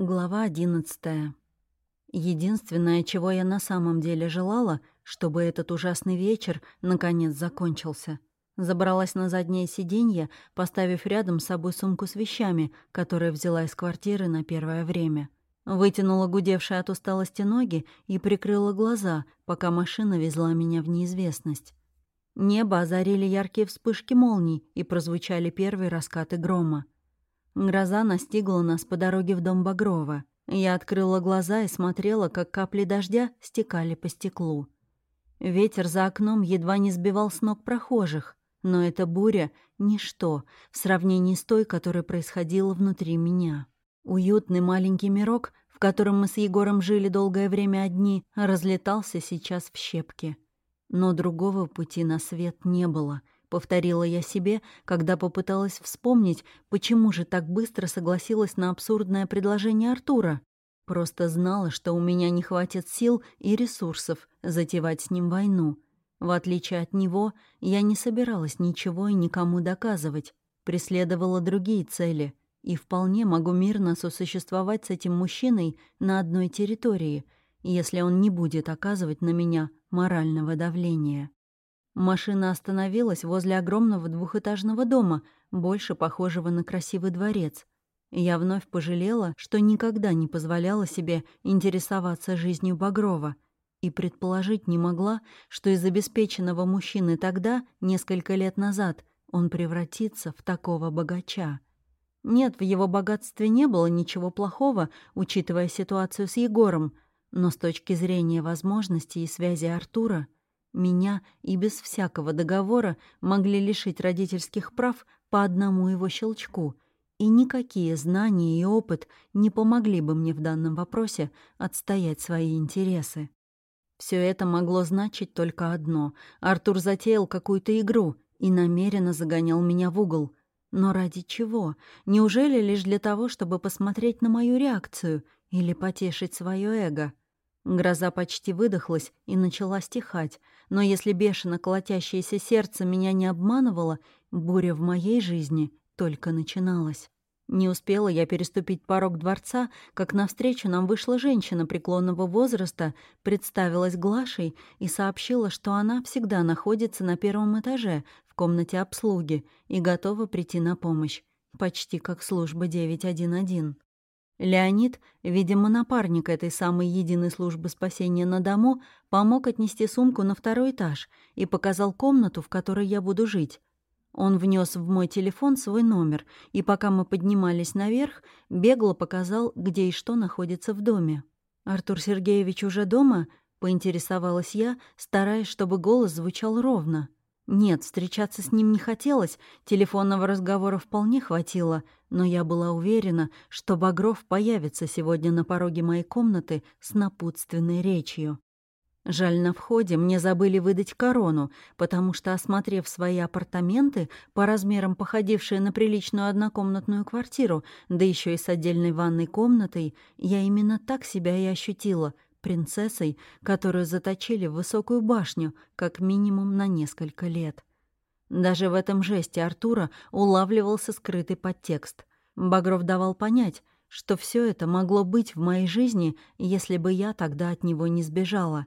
Глава одиннадцатая. Единственное, чего я на самом деле желала, чтобы этот ужасный вечер наконец закончился. Забралась на заднее сиденье, поставив рядом с собой сумку с вещами, которые взяла из квартиры на первое время. Вытянула гудевшие от усталости ноги и прикрыла глаза, пока машина везла меня в неизвестность. Небо озарили яркие вспышки молний и прозвучали первые раскаты грома. Гроза настигла нас по дороге в дом Багрова. Я открыла глаза и смотрела, как капли дождя стекали по стеклу. Ветер за окном едва не сбивал с ног прохожих, но эта буря — ничто в сравнении с той, которая происходила внутри меня. Уютный маленький мирок, в котором мы с Егором жили долгое время одни, разлетался сейчас в щепки. Но другого пути на свет не было — повторила я себе, когда попыталась вспомнить, почему же так быстро согласилась на абсурдное предложение Артура. Просто знала, что у меня не хватит сил и ресурсов затевать с ним войну. В отличие от него, я не собиралась ничего и никому доказывать, преследовала другие цели и вполне могу мирно сосуществовать с этим мужчиной на одной территории, если он не будет оказывать на меня морального давления. Машина остановилась возле огромного двухэтажного дома, больше похожего на красивый дворец. Я вновь пожалела, что никогда не позволяла себе интересоваться жизнью Багрова и предположить не могла, что из обеспеченного мужчины тогда, несколько лет назад, он превратится в такого богача. Нет, в его богатстве не было ничего плохого, учитывая ситуацию с Егором, но с точки зрения возможностей и связи Артура — меня и без всякого договора могли лишить родительских прав по одному его щелчку, и никакие знания и опыт не помогли бы мне в данном вопросе отстоять свои интересы. Все это могло значить только одно. Артур затеял какую-то игру и намеренно загонял меня в угол. Но ради чего? Неужели лишь для того, чтобы посмотреть на мою реакцию или потешить свое эго? Гроза почти выдохлась и начала стихать, но если бешено колотящееся сердце меня не обманывало, буря в моей жизни только начиналась. Не успела я переступить порог дворца, как навстречу нам вышла женщина преклонного возраста, представилась Глашей и сообщила, что она всегда находится на первом этаже в комнате обслуги и готова прийти на помощь, почти как служба 911. Леонид, видимо, напарник этой самой единой службы спасения на дому, помог отнести сумку на второй этаж и показал комнату, в которой я буду жить. Он внес в мой телефон свой номер, и пока мы поднимались наверх, бегло показал, где и что находится в доме. «Артур Сергеевич уже дома?» — поинтересовалась я, стараясь, чтобы голос звучал ровно. Нет, встречаться с ним не хотелось, телефонного разговора вполне хватило, но я была уверена, что Багров появится сегодня на пороге моей комнаты с напутственной речью. Жаль, на входе мне забыли выдать корону, потому что, осмотрев свои апартаменты, по размерам походившие на приличную однокомнатную квартиру, да еще и с отдельной ванной комнатой, я именно так себя и ощутила, принцессой, которую заточили в высокую башню, как минимум на несколько лет. Даже в этом жесте Артура улавливался скрытый подтекст. Багров давал понять, что все это могло быть в моей жизни, если бы я тогда от него не сбежала.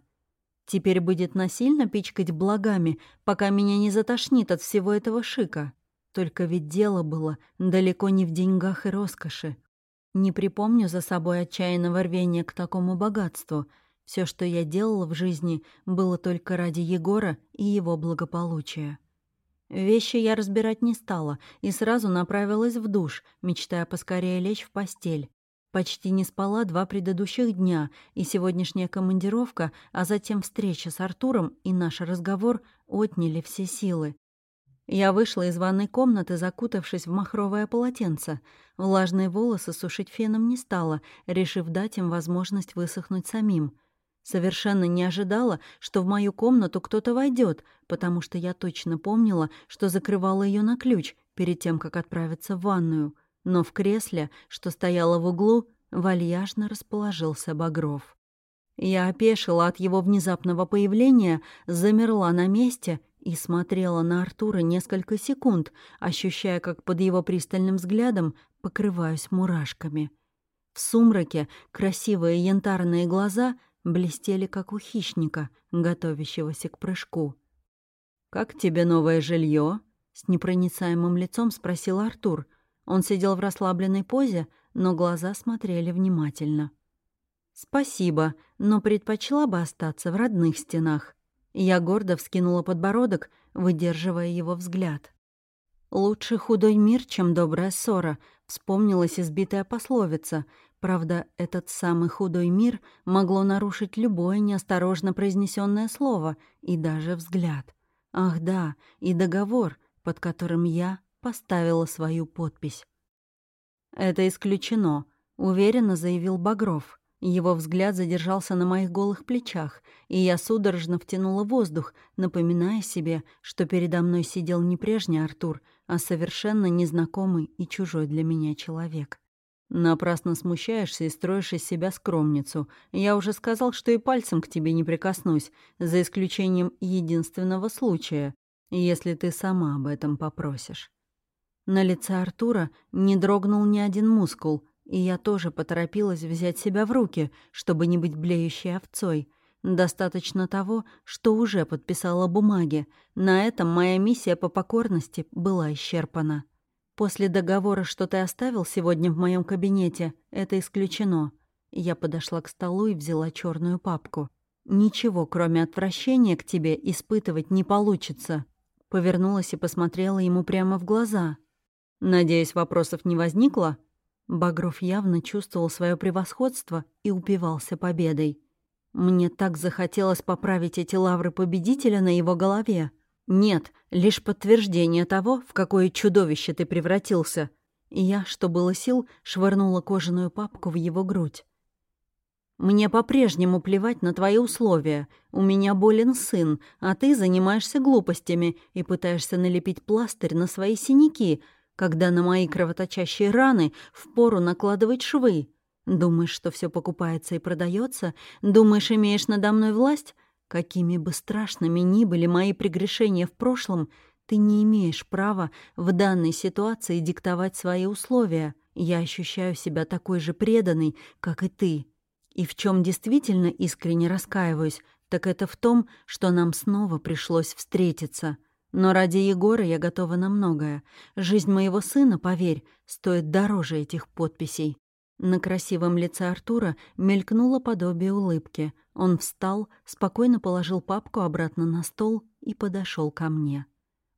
Теперь будет насильно пичкать благами, пока меня не затошнит от всего этого шика. Только ведь дело было далеко не в деньгах и роскоши. Не припомню за собой отчаянного рвения к такому богатству. Все, что я делала в жизни, было только ради Егора и его благополучия. Вещи я разбирать не стала и сразу направилась в душ, мечтая поскорее лечь в постель. Почти не спала два предыдущих дня, и сегодняшняя командировка, а затем встреча с Артуром и наш разговор отняли все силы. Я вышла из ванной комнаты, закутавшись в махровое полотенце. Влажные волосы сушить феном не стала, решив дать им возможность высохнуть самим. Совершенно не ожидала, что в мою комнату кто-то войдет, потому что я точно помнила, что закрывала ее на ключ перед тем, как отправиться в ванную. Но в кресле, что стояло в углу, вальяжно расположился Багров. Я опешила от его внезапного появления, замерла на месте и смотрела на Артура несколько секунд, ощущая, как под его пристальным взглядом покрываюсь мурашками. В сумраке красивые янтарные глаза блестели, как у хищника, готовящегося к прыжку. «Как тебе новое жилье? с непроницаемым лицом спросил Артур. Он сидел в расслабленной позе, но глаза смотрели внимательно. «Спасибо, но предпочла бы остаться в родных стенах». Я гордо вскинула подбородок, выдерживая его взгляд. «Лучше худой мир, чем добрая ссора», — вспомнилась избитая пословица. Правда, этот самый худой мир могло нарушить любое неосторожно произнесенное слово и даже взгляд. Ах да, и договор, под которым я поставила свою подпись. «Это исключено», — уверенно заявил Багров. Его взгляд задержался на моих голых плечах, и я судорожно втянула воздух, напоминая себе, что передо мной сидел не прежний Артур, а совершенно незнакомый и чужой для меня человек. «Напрасно смущаешься и строишь из себя скромницу. Я уже сказал, что и пальцем к тебе не прикоснусь, за исключением единственного случая, если ты сама об этом попросишь». На лице Артура не дрогнул ни один мускул, и я тоже поторопилась взять себя в руки, чтобы не быть блеющей овцой. Достаточно того, что уже подписала бумаги. На этом моя миссия по покорности была исчерпана. После договора, что ты оставил сегодня в моем кабинете, это исключено. Я подошла к столу и взяла черную папку. Ничего, кроме отвращения к тебе, испытывать не получится. Повернулась и посмотрела ему прямо в глаза. «Надеюсь, вопросов не возникло?» Багров явно чувствовал свое превосходство и упивался победой. Мне так захотелось поправить эти лавры победителя на его голове. Нет, лишь подтверждение того, в какое чудовище ты превратился. И я, что было сил, швырнула кожаную папку в его грудь. Мне по-прежнему плевать на твои условия. У меня болен сын, а ты занимаешься глупостями и пытаешься налепить пластырь на свои синяки, когда на мои кровоточащие раны впору накладывать швы. Думаешь, что все покупается и продается? Думаешь, имеешь надо мной власть? Какими бы страшными ни были мои прегрешения в прошлом, ты не имеешь права в данной ситуации диктовать свои условия. Я ощущаю себя такой же преданной, как и ты. И в чем действительно искренне раскаиваюсь, так это в том, что нам снова пришлось встретиться. Но ради Егора я готова на многое. Жизнь моего сына, поверь, стоит дороже этих подписей. На красивом лице Артура мелькнуло подобие улыбки. Он встал, спокойно положил папку обратно на стол и подошел ко мне.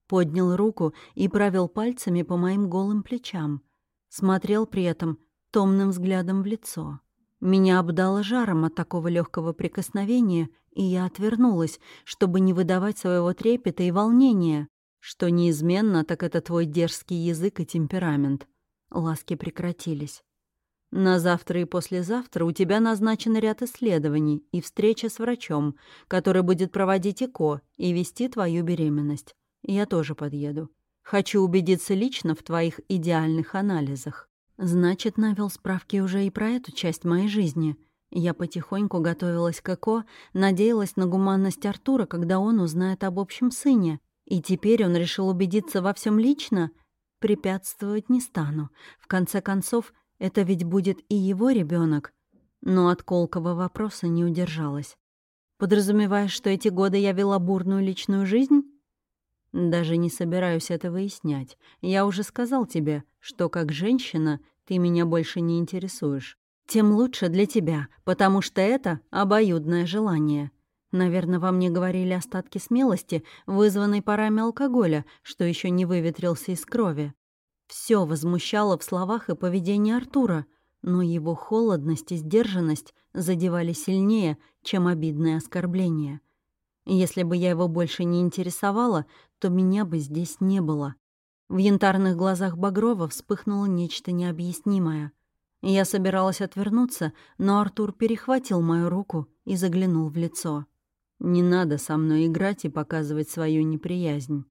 Поднял руку и провел пальцами по моим голым плечам. Смотрел при этом томным взглядом в лицо. Меня обдало жаром от такого легкого прикосновения, и я отвернулась, чтобы не выдавать своего трепета и волнения. Что неизменно, так это твой дерзкий язык и темперамент. Ласки прекратились. На завтра и послезавтра у тебя назначен ряд исследований и встреча с врачом, который будет проводить ЭКО и вести твою беременность. Я тоже подъеду. Хочу убедиться лично в твоих идеальных анализах. Значит, навел справки уже и про эту часть моей жизни. Я потихоньку готовилась к ЭКО, надеялась на гуманность Артура, когда он узнает об общем сыне. И теперь он решил убедиться во всем лично. Препятствовать не стану. В конце концов, это ведь будет и его ребенок. Но от колкого вопроса не удержалась. Подразумеваешь, что эти годы я вела бурную личную жизнь? Даже не собираюсь это выяснять. Я уже сказал тебе, что как женщина ты меня больше не интересуешь. Тем лучше для тебя, потому что это обоюдное желание. Наверное, во мне говорили остатки смелости, вызванной парами алкоголя, что еще не выветрился из крови. Все возмущало в словах и поведении Артура, но его холодность и сдержанность задевали сильнее, чем обидные оскорбления. Если бы я его больше не интересовала, то меня бы здесь не было. В янтарных глазах Багрова вспыхнуло нечто необъяснимое. Я собиралась отвернуться, но Артур перехватил мою руку и заглянул в лицо. «Не надо со мной играть и показывать свою неприязнь».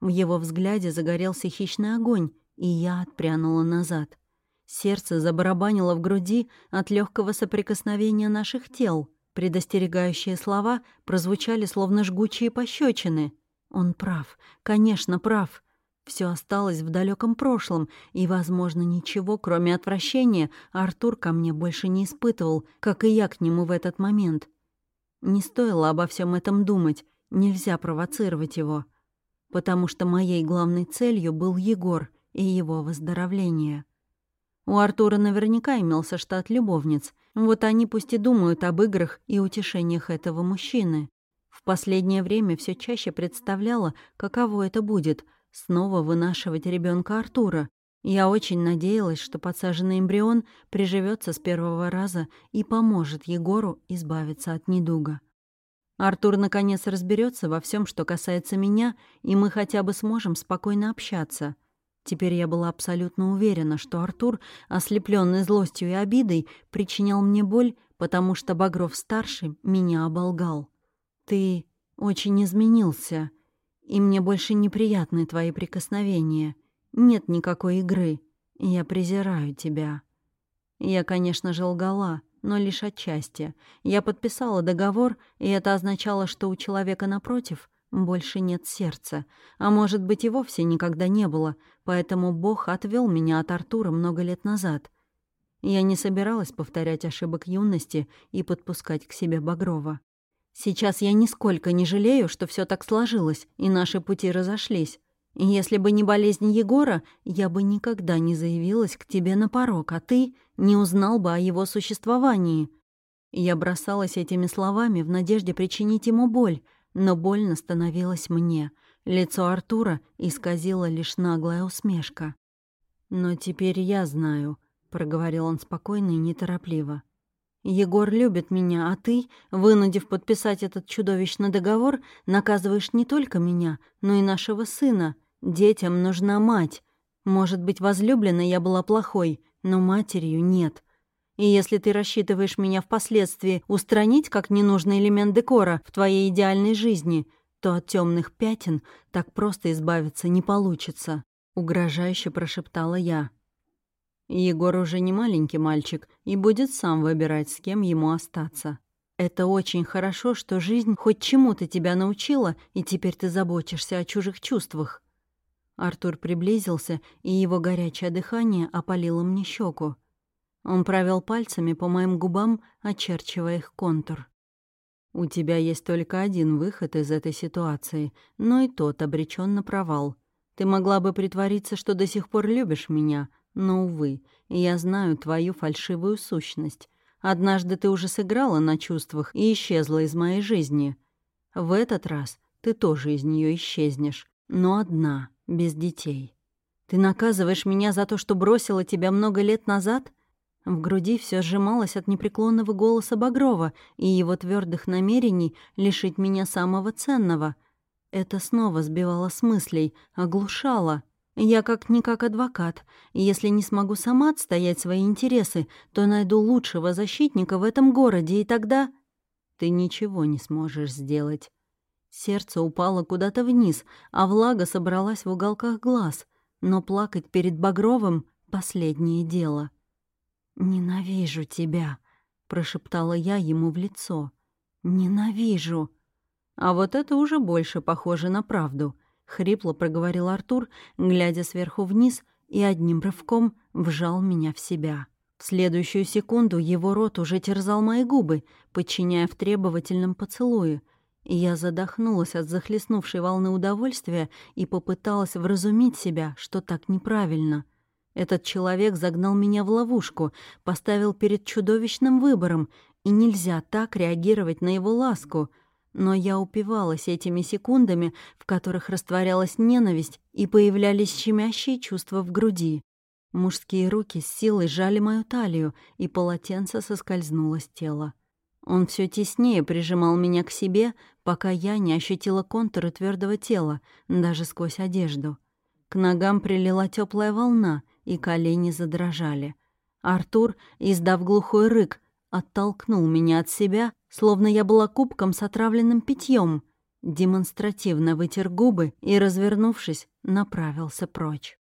В его взгляде загорелся хищный огонь, и я отпрянула назад. Сердце забарабанило в груди от легкого соприкосновения наших тел. Предостерегающие слова прозвучали словно жгучие пощечины. Он прав, конечно, прав. Все осталось в далеком прошлом, и, возможно, ничего, кроме отвращения, Артур ко мне больше не испытывал, как и я к нему в этот момент. Не стоило обо всем этом думать, нельзя провоцировать его, потому что моей главной целью был Егор и его выздоровление. У Артура наверняка имелся штат любовниц, вот они пусть и думают об играх и утешениях этого мужчины. В последнее время все чаще представляла, каково это будет — снова вынашивать ребенка Артура. Я очень надеялась, что подсаженный эмбрион приживется с первого раза и поможет Егору избавиться от недуга. Артур наконец разберется во всем, что касается меня, и мы хотя бы сможем спокойно общаться. Теперь я была абсолютно уверена, что Артур, ослепленный злостью и обидой, причинял мне боль, потому что Багров-старший меня оболгал. «Ты очень изменился», и мне больше неприятны твои прикосновения. Нет никакой игры. Я презираю тебя. Я, конечно же, лгала, но лишь отчасти. Я подписала договор, и это означало, что у человека напротив больше нет сердца. А может быть, и вовсе никогда не было, поэтому Бог отвел меня от Артура много лет назад. Я не собиралась повторять ошибок юности и подпускать к себе Багрова. Сейчас я нисколько не жалею, что все так сложилось, и наши пути разошлись. Если бы не болезнь Егора, я бы никогда не заявилась к тебе на порог, а ты не узнал бы о его существовании. Я бросалась этими словами в надежде причинить ему боль, но больно становилось мне. Лицо Артура исказило лишь наглая усмешка. «Но теперь я знаю», — проговорил он спокойно и неторопливо. Егор любит меня, а ты, вынудив подписать этот чудовищный договор, наказываешь не только меня, но и нашего сына. Детям нужна мать. Может быть, возлюбленной я была плохой, но матерью нет. И если ты рассчитываешь меня впоследствии устранить как ненужный элемент декора в твоей идеальной жизни, то от темных пятен так просто избавиться не получится», — угрожающе прошептала я. Егор уже не маленький мальчик и будет сам выбирать, с кем ему остаться. Это очень хорошо, что жизнь хоть чему-то тебя научила, и теперь ты заботишься о чужих чувствах. Артур приблизился, и его горячее дыхание опалило мне щеку. Он провел пальцами по моим губам, очерчивая их контур. «У тебя есть только один выход из этой ситуации, но и тот обречен на провал. Ты могла бы притвориться, что до сих пор любишь меня, но, увы, я знаю твою фальшивую сущность. Однажды ты уже сыграла на чувствах и исчезла из моей жизни. В этот раз ты тоже из нее исчезнешь, но одна, без детей. Ты наказываешь меня за то, что бросила тебя много лет назад?» В груди все сжималось от непреклонного голоса Багрова и его твердых намерений лишить меня самого ценного. Это снова сбивало с мыслей, оглушало. Я как-никак адвокат, если не смогу сама отстоять свои интересы, то найду лучшего защитника в этом городе, и тогда... Ты ничего не сможешь сделать. Сердце упало куда-то вниз, а влага собралась в уголках глаз, но плакать перед Багровым — последнее дело. «Ненавижу тебя», — прошептала я ему в лицо. «Ненавижу». А вот это уже больше похоже на правду — хрипло проговорил Артур, глядя сверху вниз и одним рывком вжал меня в себя. В следующую секунду его рот уже терзал мои губы, подчиняя в требовательном поцелуе, и я задохнулась от захлестнувшей волны удовольствия и попыталась вразумить себя, что так неправильно. Этот человек загнал меня в ловушку, поставил перед чудовищным выбором, и нельзя так реагировать на его ласку — но я упивалась этими секундами, в которых растворялась ненависть и появлялись щемящие чувства в груди. Мужские руки с силой сжали мою талию, и полотенце соскользнуло с тела. Он все теснее прижимал меня к себе, пока я не ощутила контуры твердого тела, даже сквозь одежду. К ногам прилила теплая волна, и колени задрожали. Артур, издав глухой рык, оттолкнул меня от себя, словно я была кубком с отравленным питьем, демонстративно вытер губы и, развернувшись, направился прочь.